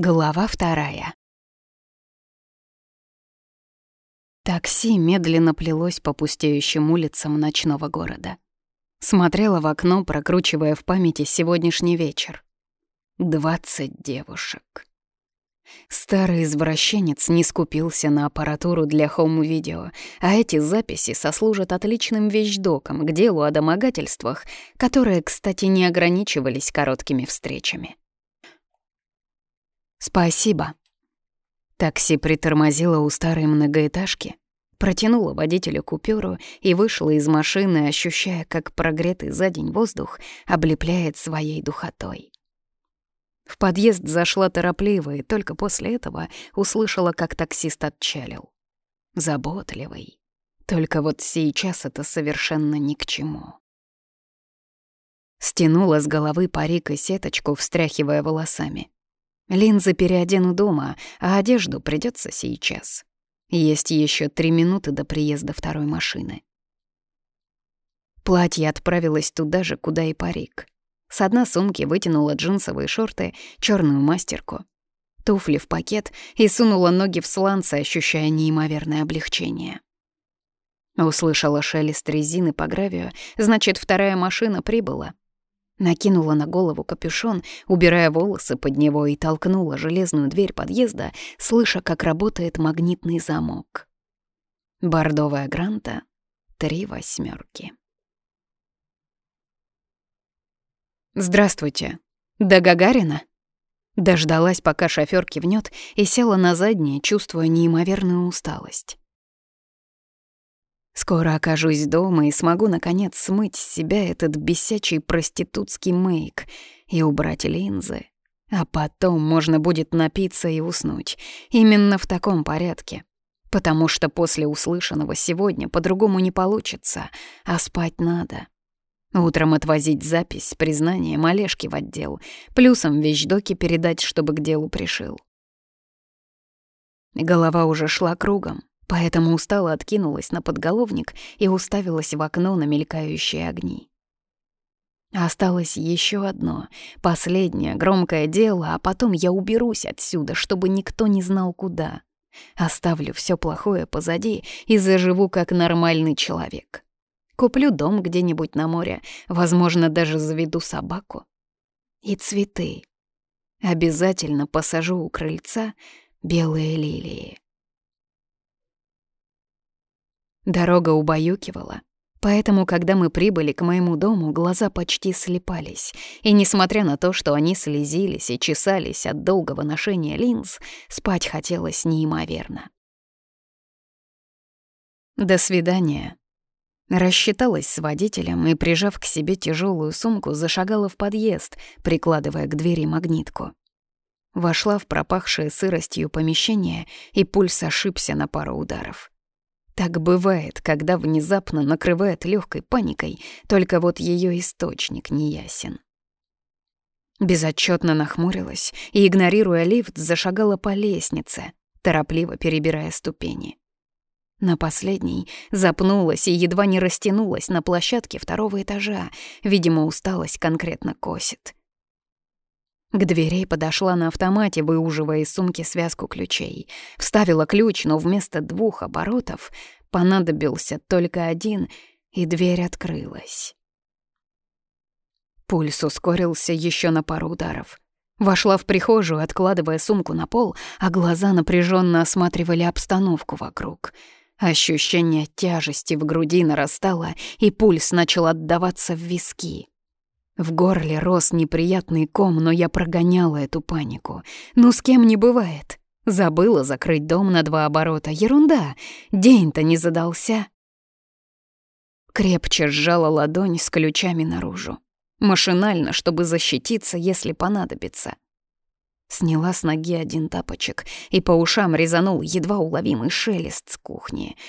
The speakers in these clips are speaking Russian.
Глава вторая. Такси медленно плелось по пустеющим улицам ночного города. Смотрела в окно, прокручивая в памяти сегодняшний вечер. Двадцать девушек. Старый извращенец не скупился на аппаратуру для хоум-видео, а эти записи сослужат отличным вещдоком к делу о домогательствах, которые, кстати, не ограничивались короткими встречами. «Спасибо». Такси притормозило у старой многоэтажки, протянула водителю купюру и вышла из машины, ощущая, как прогретый за день воздух облепляет своей духотой. В подъезд зашла торопливо и только после этого услышала, как таксист отчалил. Заботливый. Только вот сейчас это совершенно ни к чему. Стянула с головы парик и сеточку, встряхивая волосами. Линзы переодену дома, а одежду придется сейчас. Есть еще три минуты до приезда второй машины. Платье отправилось туда же, куда и парик. С одной сумки вытянула джинсовые шорты, черную мастерку, туфли в пакет и сунула ноги в сланцы, ощущая неимоверное облегчение. Услышала шелест резины по гравию, значит, вторая машина прибыла. Накинула на голову капюшон, убирая волосы под него и толкнула железную дверь подъезда, слыша, как работает магнитный замок. Бордовая гранта — три восьмерки. «Здравствуйте. До Гагарина?» Дождалась, пока шофёр кивнёт, и села на заднее, чувствуя неимоверную усталость. Скоро окажусь дома и смогу, наконец, смыть с себя этот бесячий проститутский мейк и убрать линзы. А потом можно будет напиться и уснуть. Именно в таком порядке. Потому что после услышанного сегодня по-другому не получится, а спать надо. Утром отвозить запись с признанием Олежки в отдел, плюсом вещдоки передать, чтобы к делу пришил. Голова уже шла кругом. Поэтому устало откинулась на подголовник и уставилась в окно на мелькающие огни. Осталось еще одно, последнее громкое дело, а потом я уберусь отсюда, чтобы никто не знал куда. Оставлю все плохое позади и заживу как нормальный человек. Куплю дом где-нибудь на море, возможно, даже заведу собаку. И цветы. Обязательно посажу у крыльца белые лилии. Дорога убаюкивала, поэтому, когда мы прибыли к моему дому, глаза почти слепались, и, несмотря на то, что они слезились и чесались от долгого ношения линз, спать хотелось неимоверно. «До свидания», Рассчиталась с водителем и, прижав к себе тяжелую сумку, зашагала в подъезд, прикладывая к двери магнитку. Вошла в пропахшее сыростью помещение, и пульс ошибся на пару ударов. Так бывает, когда внезапно накрывает легкой паникой, только вот ее источник не ясен. Безотчетно нахмурилась и, игнорируя лифт, зашагала по лестнице, торопливо перебирая ступени. На последней запнулась и едва не растянулась на площадке второго этажа. Видимо, усталость конкретно косит. К дверей подошла на автомате, выуживая из сумки связку ключей. Вставила ключ, но вместо двух оборотов понадобился только один, и дверь открылась. Пульс ускорился еще на пару ударов. Вошла в прихожую, откладывая сумку на пол, а глаза напряженно осматривали обстановку вокруг. Ощущение тяжести в груди нарастало, и пульс начал отдаваться в виски. В горле рос неприятный ком, но я прогоняла эту панику. Ну, с кем не бывает. Забыла закрыть дом на два оборота. Ерунда. День-то не задался. Крепче сжала ладонь с ключами наружу. Машинально, чтобы защититься, если понадобится. Сняла с ноги один тапочек, и по ушам резанул едва уловимый шелест с кухни —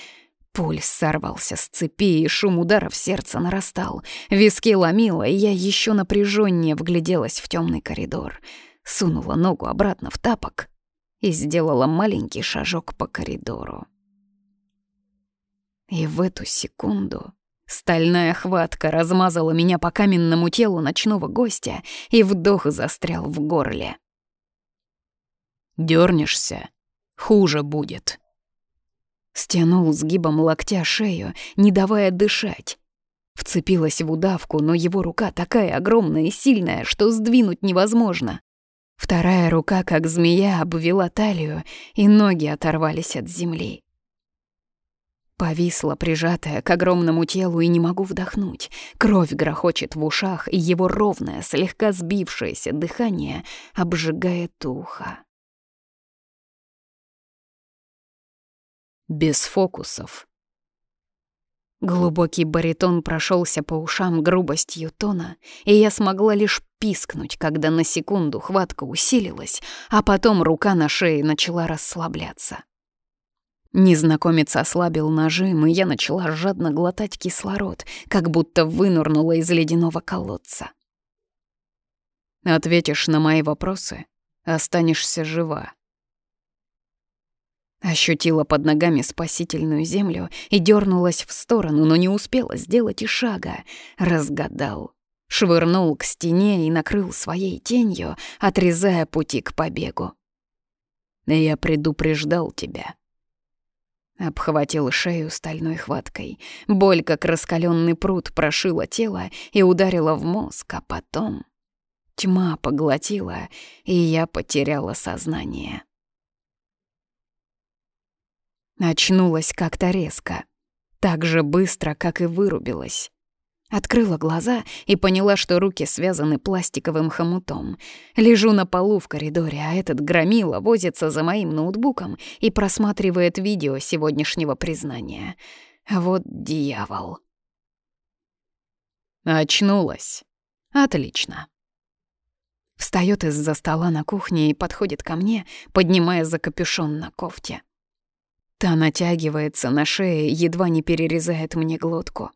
Пульс сорвался с цепи, и шум ударов сердца нарастал. Виски ломило, и я еще напряженнее вгляделась в темный коридор. Сунула ногу обратно в тапок и сделала маленький шажок по коридору. И в эту секунду стальная хватка размазала меня по каменному телу ночного гостя, и вдох застрял в горле. Дернешься, хуже будет. Стянул сгибом локтя шею, не давая дышать. Вцепилась в удавку, но его рука такая огромная и сильная, что сдвинуть невозможно. Вторая рука, как змея, обвела талию, и ноги оторвались от земли. Повисла, прижатая к огромному телу, и не могу вдохнуть. Кровь грохочет в ушах, и его ровное, слегка сбившееся дыхание обжигает ухо. Без фокусов. Глубокий баритон прошелся по ушам грубостью тона, и я смогла лишь пискнуть, когда на секунду хватка усилилась, а потом рука на шее начала расслабляться. Незнакомец ослабил нажим, и я начала жадно глотать кислород, как будто вынырнула из ледяного колодца. «Ответишь на мои вопросы, останешься жива». Ощутила под ногами спасительную землю и дернулась в сторону, но не успела сделать и шага. Разгадал. Швырнул к стене и накрыл своей тенью, отрезая пути к побегу. «Я предупреждал тебя», Обхватил шею стальной хваткой. Боль, как раскаленный пруд, прошила тело и ударила в мозг, а потом... Тьма поглотила, и я потеряла сознание. Очнулась как-то резко. Так же быстро, как и вырубилась. Открыла глаза и поняла, что руки связаны пластиковым хомутом. Лежу на полу в коридоре, а этот громила возится за моим ноутбуком и просматривает видео сегодняшнего признания. Вот дьявол. Очнулась. Отлично. Встаёт из-за стола на кухне и подходит ко мне, поднимая за капюшон на кофте. Та натягивается на шее, едва не перерезает мне глотку.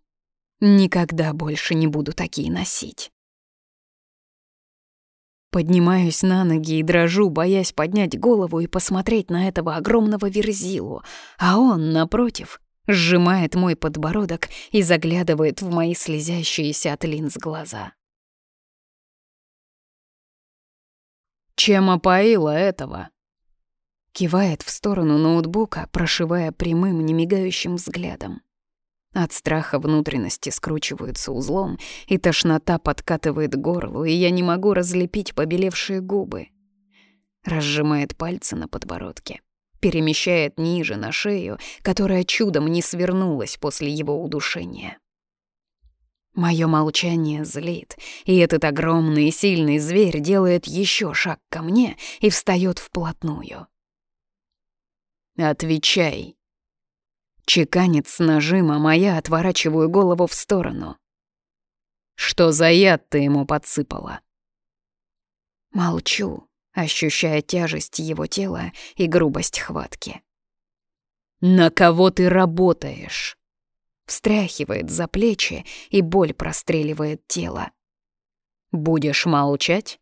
Никогда больше не буду такие носить. Поднимаюсь на ноги и дрожу, боясь поднять голову и посмотреть на этого огромного верзилу, а он, напротив, сжимает мой подбородок и заглядывает в мои слезящиеся от линз глаза. «Чем опоила этого?» Кивает в сторону ноутбука, прошивая прямым, немигающим взглядом. От страха внутренности скручиваются узлом, и тошнота подкатывает горло, и я не могу разлепить побелевшие губы. Разжимает пальцы на подбородке, перемещает ниже на шею, которая чудом не свернулась после его удушения. Моё молчание злит, и этот огромный и сильный зверь делает еще шаг ко мне и встает вплотную. «Отвечай», Чеканит с нажимом, а я отворачиваю голову в сторону. «Что за яд ты ему подсыпала?» Молчу, ощущая тяжесть его тела и грубость хватки. «На кого ты работаешь?» Встряхивает за плечи, и боль простреливает тело. «Будешь молчать?»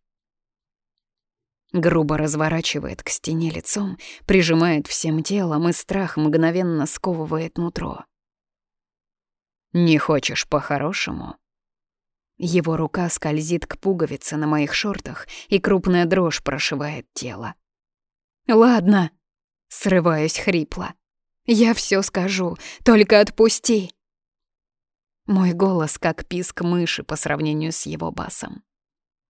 Грубо разворачивает к стене лицом, прижимает всем телом, и страх мгновенно сковывает нутро. «Не хочешь по-хорошему?» Его рука скользит к пуговице на моих шортах, и крупная дрожь прошивает тело. «Ладно», — срываюсь хрипло. «Я все скажу, только отпусти». Мой голос как писк мыши по сравнению с его басом.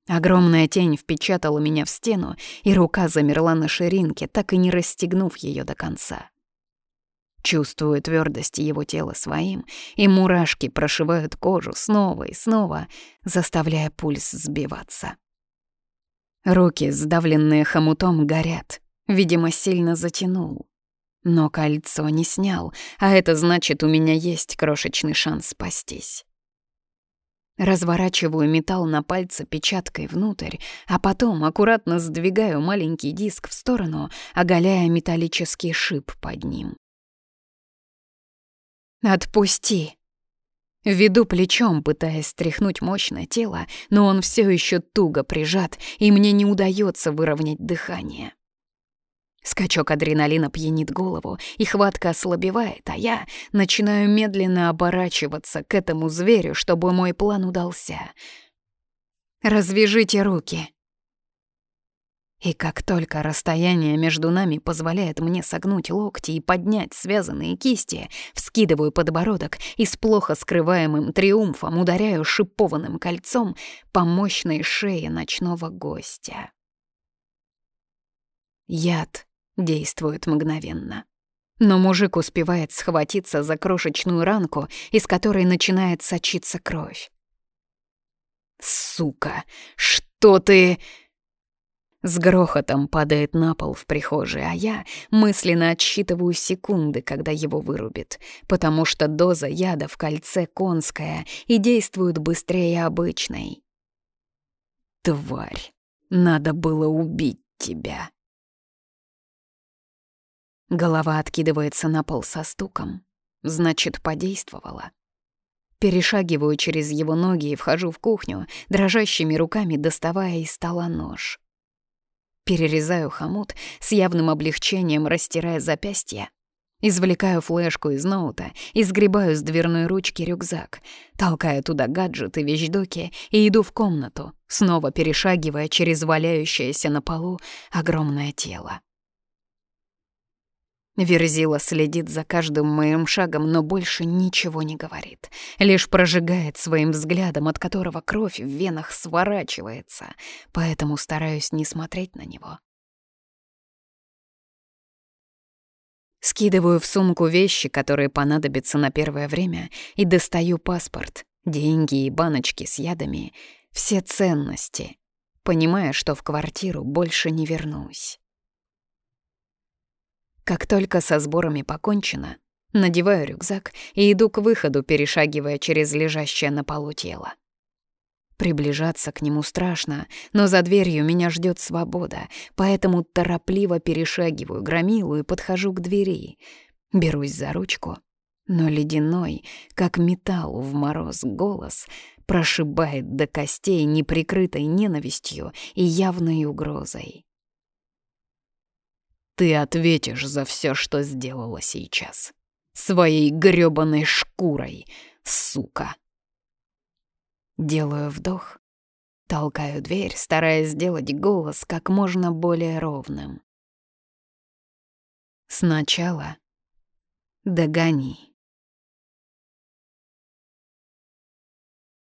Огромная тень впечатала меня в стену, и рука замерла на ширинке, так и не расстегнув ее до конца. Чувствую твердость его тела своим, и мурашки прошивают кожу снова и снова, заставляя пульс сбиваться. Руки, сдавленные хомутом, горят. Видимо, сильно затянул. Но кольцо не снял, а это значит, у меня есть крошечный шанс спастись. Разворачиваю металл на пальце печаткой внутрь, а потом аккуратно сдвигаю маленький диск в сторону, оголяя металлический шип под ним. «Отпусти!» Веду плечом, пытаясь стряхнуть мощное тело, но он все еще туго прижат, и мне не удается выровнять дыхание. Скачок адреналина пьянит голову, и хватка ослабевает, а я начинаю медленно оборачиваться к этому зверю, чтобы мой план удался. «Развяжите руки!» И как только расстояние между нами позволяет мне согнуть локти и поднять связанные кисти, вскидываю подбородок и с плохо скрываемым триумфом ударяю шипованным кольцом по мощной шее ночного гостя. Яд действует мгновенно. Но мужик успевает схватиться за крошечную ранку, из которой начинает сочиться кровь. «Сука! Что ты...» С грохотом падает на пол в прихожей, а я мысленно отсчитываю секунды, когда его вырубит, потому что доза яда в кольце конская и действует быстрее обычной. Тварь, надо было убить тебя. Голова откидывается на пол со стуком. Значит, подействовала. Перешагиваю через его ноги и вхожу в кухню, дрожащими руками доставая из стола нож. Перерезаю хомут, с явным облегчением растирая запястье. Извлекаю флешку из ноута и сгребаю с дверной ручки рюкзак, толкаю туда гаджеты, вещдоки и иду в комнату, снова перешагивая через валяющееся на полу огромное тело. Верзила следит за каждым моим шагом, но больше ничего не говорит. Лишь прожигает своим взглядом, от которого кровь в венах сворачивается, поэтому стараюсь не смотреть на него. Скидываю в сумку вещи, которые понадобятся на первое время, и достаю паспорт, деньги и баночки с ядами, все ценности, понимая, что в квартиру больше не вернусь. Как только со сборами покончено, надеваю рюкзак и иду к выходу, перешагивая через лежащее на полу тело. Приближаться к нему страшно, но за дверью меня ждет свобода, поэтому торопливо перешагиваю громилу и подхожу к двери. Берусь за ручку, но ледяной, как металл в мороз, голос прошибает до костей неприкрытой ненавистью и явной угрозой. Ты ответишь за все, что сделала сейчас. Своей грёбаной шкурой, сука. Делаю вдох, толкаю дверь, стараясь сделать голос как можно более ровным. Сначала догони.